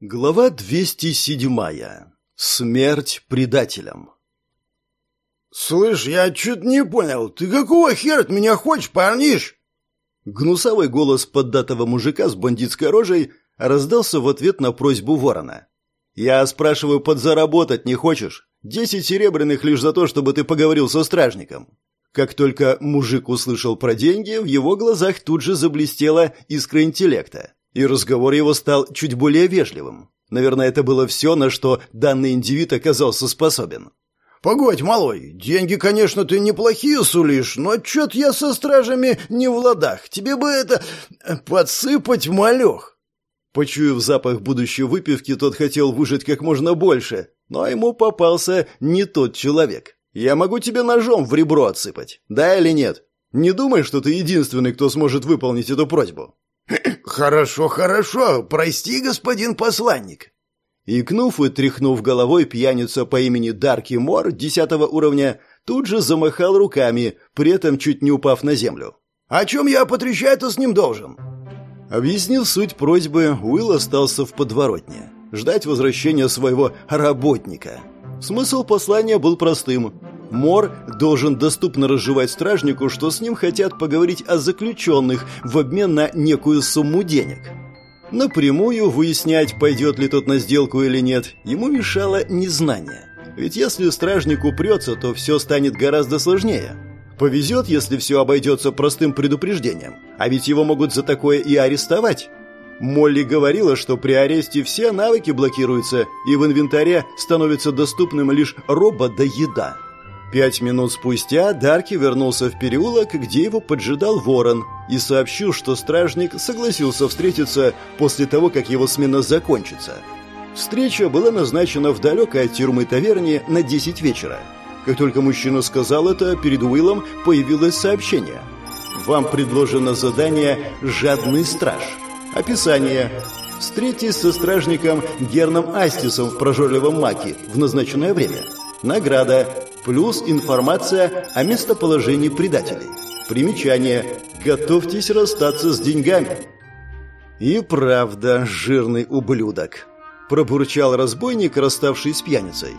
Глава 207. Смерть предателям. «Слышь, я чуть не понял, ты какого хера от меня хочешь, парниш?» Гнусавый голос поддатого мужика с бандитской рожей раздался в ответ на просьбу ворона. «Я спрашиваю, подзаработать не хочешь? Десять серебряных лишь за то, чтобы ты поговорил со стражником». Как только мужик услышал про деньги, в его глазах тут же заблестела искра интеллекта и разговор его стал чуть более вежливым. Наверное, это было все, на что данный индивид оказался способен. «Погодь, малой, деньги, конечно, ты неплохие сулишь, но чё-то я со стражами не в ладах. Тебе бы это... подсыпать малёх». Почуяв запах будущей выпивки, тот хотел выжить как можно больше, но ему попался не тот человек. «Я могу тебе ножом в ребро отсыпать, да или нет? Не думай, что ты единственный, кто сможет выполнить эту просьбу». «Хорошо, хорошо, прости, господин посланник». Икнув и тряхнув головой, пьяница по имени Дарки Мор, десятого уровня, тут же замахал руками, при этом чуть не упав на землю. «О чем я потрещать-то с ним должен?» Объяснив суть просьбы, Уилл остался в подворотне. Ждать возвращения своего работника. Смысл послания был простым. Мор должен доступно разжевать стражнику, что с ним хотят поговорить о заключенных в обмен на некую сумму денег. Напрямую выяснять, пойдет ли тот на сделку или нет, ему мешало незнание. Ведь если стражник упрется, то все станет гораздо сложнее. Повезет, если все обойдется простым предупреждением. А ведь его могут за такое и арестовать. Молли говорила, что при аресте все навыки блокируются, и в инвентаре становится доступным лишь робот да еда. Пять минут спустя Дарки вернулся в переулок, где его поджидал ворон, и сообщил, что стражник согласился встретиться после того, как его смена закончится. Встреча была назначена в далекой от тюрьмы таверне на 10 вечера. Как только мужчина сказал это, перед Уиллом появилось сообщение. «Вам предложено задание «Жадный страж». Описание. Встретитесь со стражником Герном Астисом в прожорливом маке в назначенное время. Награда плюс информация о местоположении предателей. Примечание. Готовьтесь расстаться с деньгами. И правда, жирный ублюдок. Пробурчал разбойник, расставший с пьяницей.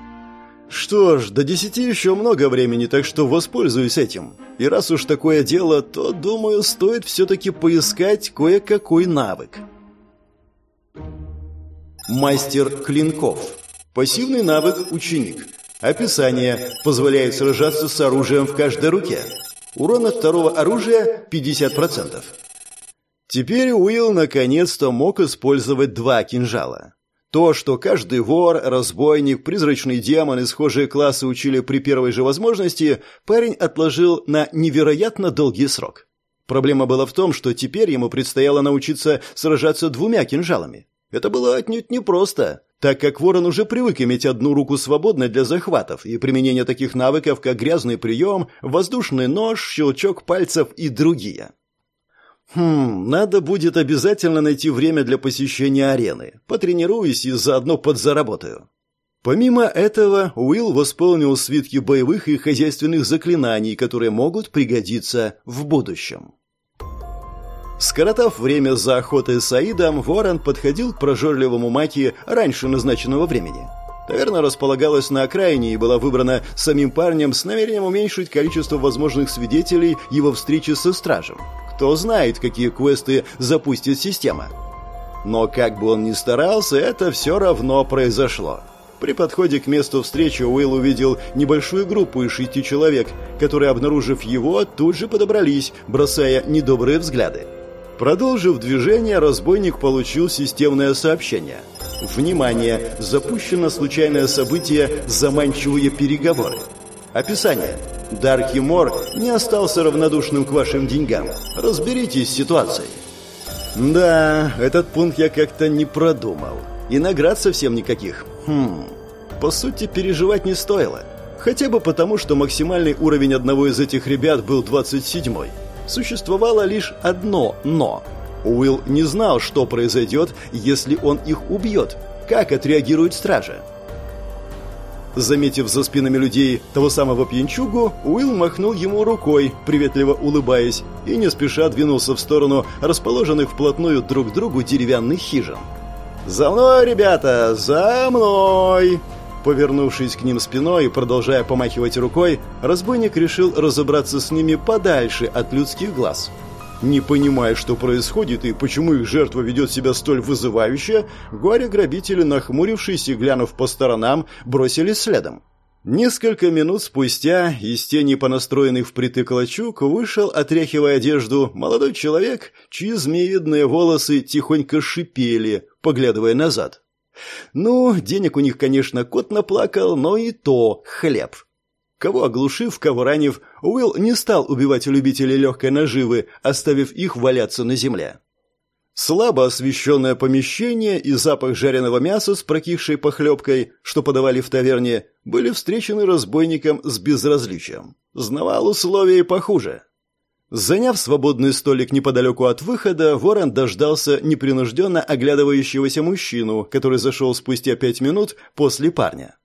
Что ж, до десяти еще много времени, так что воспользуюсь этим. И раз уж такое дело, то, думаю, стоит все-таки поискать кое-какой навык. Мастер клинков. Пассивный навык «Ученик». Описание. Позволяет сражаться с оружием в каждой руке. Урон от второго оружия 50%. Теперь Уилл наконец-то мог использовать два кинжала. То, что каждый вор, разбойник, призрачный демон и схожие классы учили при первой же возможности, парень отложил на невероятно долгий срок. Проблема была в том, что теперь ему предстояло научиться сражаться двумя кинжалами. Это было отнюдь непросто так как ворон уже привык иметь одну руку свободной для захватов и применения таких навыков, как грязный прием, воздушный нож, щелчок пальцев и другие. Хм, надо будет обязательно найти время для посещения арены. Потренируюсь и заодно подзаработаю. Помимо этого, Уилл восполнил свитки боевых и хозяйственных заклинаний, которые могут пригодиться в будущем. Скоротав время за охотой с Аидом, Ворон подходил к прожорливому Маки раньше назначенного времени. Таверна располагалась на окраине и была выбрана самим парнем с намерением уменьшить количество возможных свидетелей его встречи со стражем. Кто знает, какие квесты запустит система. Но как бы он ни старался, это все равно произошло. При подходе к месту встречи Уилл увидел небольшую группу из шести человек, которые, обнаружив его, тут же подобрались, бросая недобрые взгляды. Продолжив движение, разбойник получил системное сообщение. Внимание! Запущено случайное событие «Заманчивые переговоры». Описание. Дарки Мор не остался равнодушным к вашим деньгам. Разберитесь с ситуацией. Да, этот пункт я как-то не продумал. И наград совсем никаких. Хм. По сути, переживать не стоило. Хотя бы потому, что максимальный уровень одного из этих ребят был 27-й существовало лишь одно «но». Уилл не знал, что произойдет, если он их убьет, как отреагирует стража. Заметив за спинами людей того самого пьянчугу, Уилл махнул ему рукой, приветливо улыбаясь, и не спеша двинулся в сторону расположенных вплотную друг к другу деревянных хижин. «За мной, ребята, за мной!» Повернувшись к ним спиной и продолжая помахивать рукой, разбойник решил разобраться с ними подальше от людских глаз. Не понимая, что происходит и почему их жертва ведет себя столь вызывающе, горе-грабители, нахмурившись и глянув по сторонам, бросились следом. Несколько минут спустя из тени понастроенных впритык лачуг вышел, отряхивая одежду, молодой человек, чьи змеевидные волосы тихонько шипели, поглядывая назад. Ну, денег у них, конечно, кот наплакал, но и то хлеб. Кого оглушив, кого ранив, Уилл не стал убивать любителей легкой наживы, оставив их валяться на земле. Слабо освещенное помещение и запах жареного мяса с прокисшей похлебкой, что подавали в таверне, были встречены разбойником с безразличием. Знавал условия похуже. Заняв свободный столик неподалеку от выхода, Ворон дождался непринужденно оглядывающегося мужчину, который зашел спустя пять минут после парня.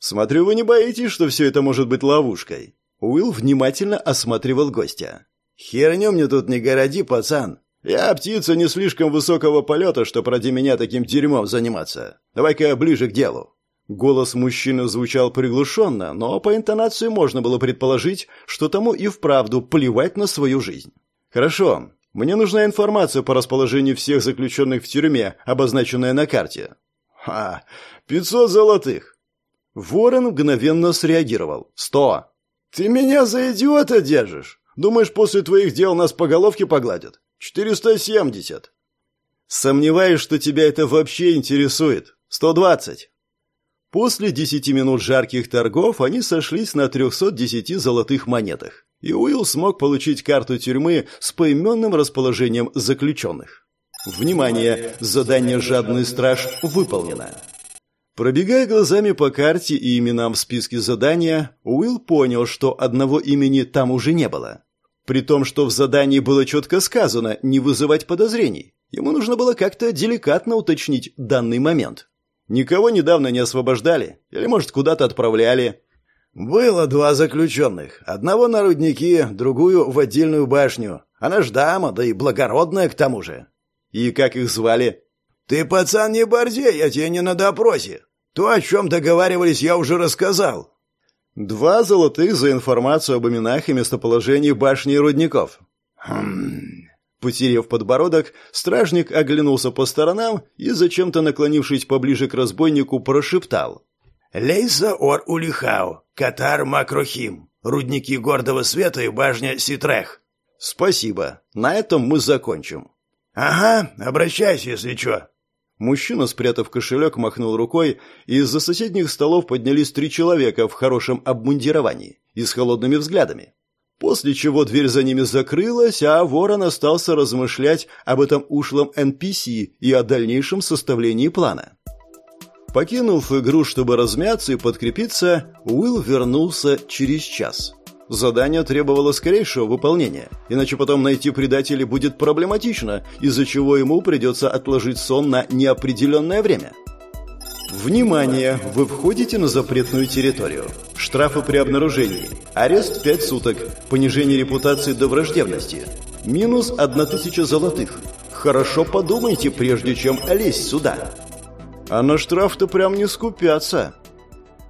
«Смотрю, вы не боитесь, что все это может быть ловушкой?» Уилл внимательно осматривал гостя. «Херню мне тут не городи, пацан. Я птица не слишком высокого полета, что ради меня таким дерьмом заниматься. Давай-ка ближе к делу». Голос мужчины звучал приглушенно, но по интонации можно было предположить, что тому и вправду плевать на свою жизнь. «Хорошо. Мне нужна информация по расположению всех заключенных в тюрьме, обозначенная на карте». «Ха! Пятьсот золотых!» Ворон мгновенно среагировал. «Сто!» «Ты меня за идиота держишь? Думаешь, после твоих дел нас по головке погладят? Четыреста семьдесят!» «Сомневаюсь, что тебя это вообще интересует. Сто двадцать!» После десяти минут жарких торгов они сошлись на 310 золотых монетах, и Уилл смог получить карту тюрьмы с поименным расположением заключенных. Внимание! Задание «Жадный страж» выполнено. Пробегая глазами по карте и именам в списке задания, Уилл понял, что одного имени там уже не было. При том, что в задании было четко сказано не вызывать подозрений. Ему нужно было как-то деликатно уточнить данный момент. Никого недавно не освобождали? Или, может, куда-то отправляли?» «Было два заключенных. Одного на рудники, другую в отдельную башню. Она ж дама, да и благородная к тому же». «И как их звали?» «Ты, пацан, не борзей, я тебе не на допросе. То, о чем договаривались, я уже рассказал». «Два золотых за информацию об именах и местоположении башни и рудников». «Хм...» Потерев подбородок, стражник оглянулся по сторонам и, зачем-то наклонившись поближе к разбойнику, прошептал. «Лейса ор улихау, Катар макрохим, рудники гордого света и башня Ситрех». «Спасибо. На этом мы закончим». «Ага, обращайся, если что». Мужчина, спрятав кошелек, махнул рукой, и из-за соседних столов поднялись три человека в хорошем обмундировании и с холодными взглядами. После чего дверь за ними закрылась, а Ворон остался размышлять об этом ушлом NPC и о дальнейшем составлении плана. Покинув игру, чтобы размяться и подкрепиться, Уилл вернулся через час. Задание требовало скорейшего выполнения, иначе потом найти предателей будет проблематично, из-за чего ему придется отложить сон на неопределенное время. Внимание! Вы входите на запретную территорию. Штрафы при обнаружении. Арест 5 суток. Понижение репутации до враждебности. Минус 1000 золотых. Хорошо подумайте, прежде чем лезть сюда. А на штраф-то прям не скупятся.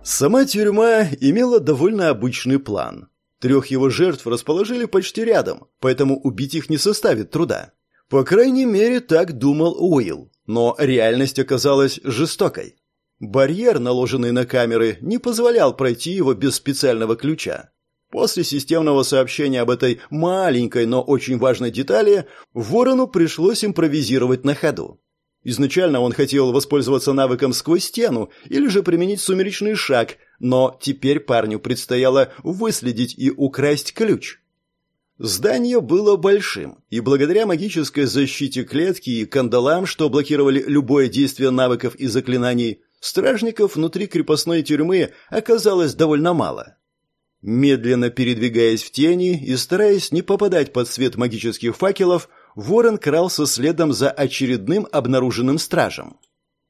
Сама тюрьма имела довольно обычный план. Трех его жертв расположили почти рядом, поэтому убить их не составит труда. По крайней мере, так думал Уилл, но реальность оказалась жестокой. Барьер, наложенный на камеры, не позволял пройти его без специального ключа. После системного сообщения об этой маленькой, но очень важной детали, Ворону пришлось импровизировать на ходу. Изначально он хотел воспользоваться навыком сквозь стену или же применить сумеречный шаг, но теперь парню предстояло выследить и украсть ключ. Здание было большим, и благодаря магической защите клетки и кандалам, что блокировали любое действие навыков и заклинаний, Стражников внутри крепостной тюрьмы оказалось довольно мало. Медленно передвигаясь в тени и стараясь не попадать под свет магических факелов, Ворон крался следом за очередным обнаруженным стражем.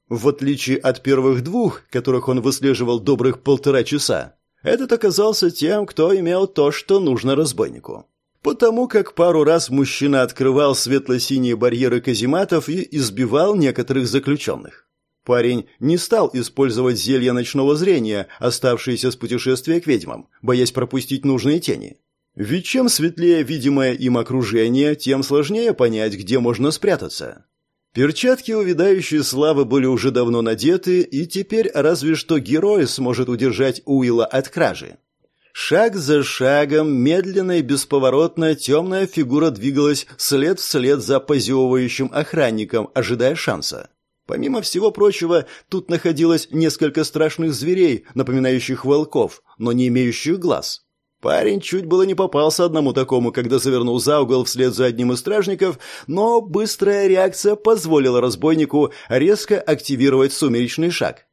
В отличие от первых двух, которых он выслеживал добрых полтора часа, этот оказался тем, кто имел то, что нужно разбойнику. Потому как пару раз мужчина открывал светло-синие барьеры казематов и избивал некоторых заключенных. Парень не стал использовать зелья ночного зрения, оставшиеся с путешествия к ведьмам, боясь пропустить нужные тени. Ведь чем светлее видимое им окружение, тем сложнее понять, где можно спрятаться. Перчатки увядающей славы были уже давно надеты, и теперь разве что герой сможет удержать Уилла от кражи. Шаг за шагом, медленно и бесповоротно, темная фигура двигалась след вслед за позевывающим охранником, ожидая шанса. Помимо всего прочего, тут находилось несколько страшных зверей, напоминающих волков, но не имеющих глаз. Парень чуть было не попался одному такому, когда завернул за угол вслед за одним из стражников, но быстрая реакция позволила разбойнику резко активировать сумеречный шаг.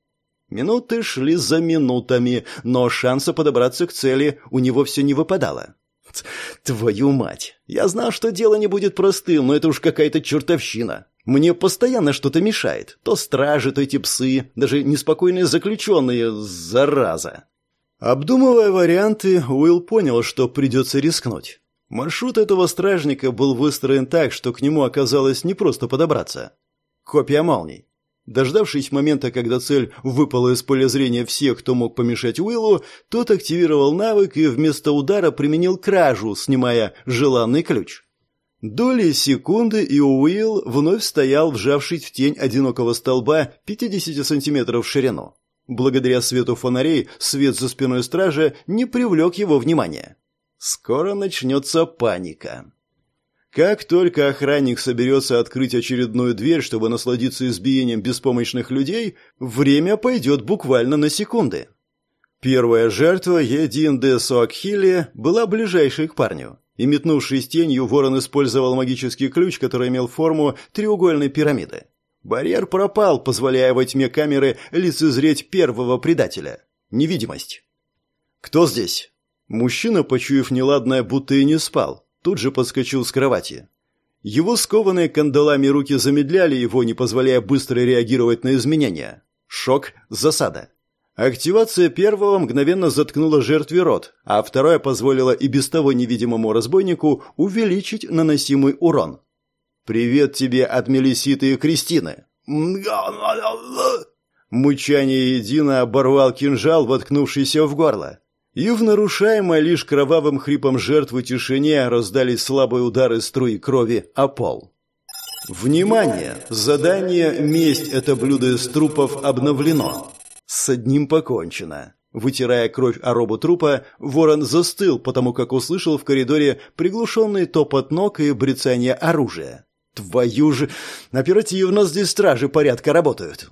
Минуты шли за минутами, но шанса подобраться к цели у него все не выпадало. «Твою мать! Я знал, что дело не будет простым, но это уж какая-то чертовщина. Мне постоянно что-то мешает. То стражи, то эти псы, даже неспокойные заключенные, зараза!» Обдумывая варианты, Уилл понял, что придется рискнуть. Маршрут этого стражника был выстроен так, что к нему оказалось не просто подобраться. Копия молний. Дождавшись момента, когда цель выпала из поля зрения всех, кто мог помешать Уиллу, тот активировал навык и вместо удара применил кражу, снимая желанный ключ. Доли секунды, и Уилл вновь стоял, вжавшись в тень одинокого столба 50 сантиметров в ширину. Благодаря свету фонарей свет за спиной стража не привлек его внимания. Скоро начнется паника. Как только охранник соберется открыть очередную дверь, чтобы насладиться избиением беспомощных людей, время пойдет буквально на секунды. Первая жертва, Един де Суакхили, была ближайшей к парню. И метнувшись тенью, ворон использовал магический ключ, который имел форму треугольной пирамиды. Барьер пропал, позволяя во тьме камеры лицезреть первого предателя. Невидимость. «Кто здесь?» Мужчина, почуяв неладное, будто и не спал, тут же подскочил с кровати. Его скованные кандалами руки замедляли его, не позволяя быстро реагировать на изменения. Шок, засада. Активация первого мгновенно заткнула жертве рот, а вторая позволила и без того невидимому разбойнику увеличить наносимый урон. «Привет тебе от Мелиситы и Кристины!» Мычание едино оборвал кинжал, воткнувшийся в горло. И в нарушаемой лишь кровавым хрипом жертвы тишине раздались слабые удары струи крови о пол. Внимание! Задание «Месть – это блюдо из трупов» обновлено. С одним покончено. Вытирая кровь о робу трупа, ворон застыл, потому как услышал в коридоре приглушенный топот ног и брецание оружия. Твою же... Оперативно здесь стражи порядка работают.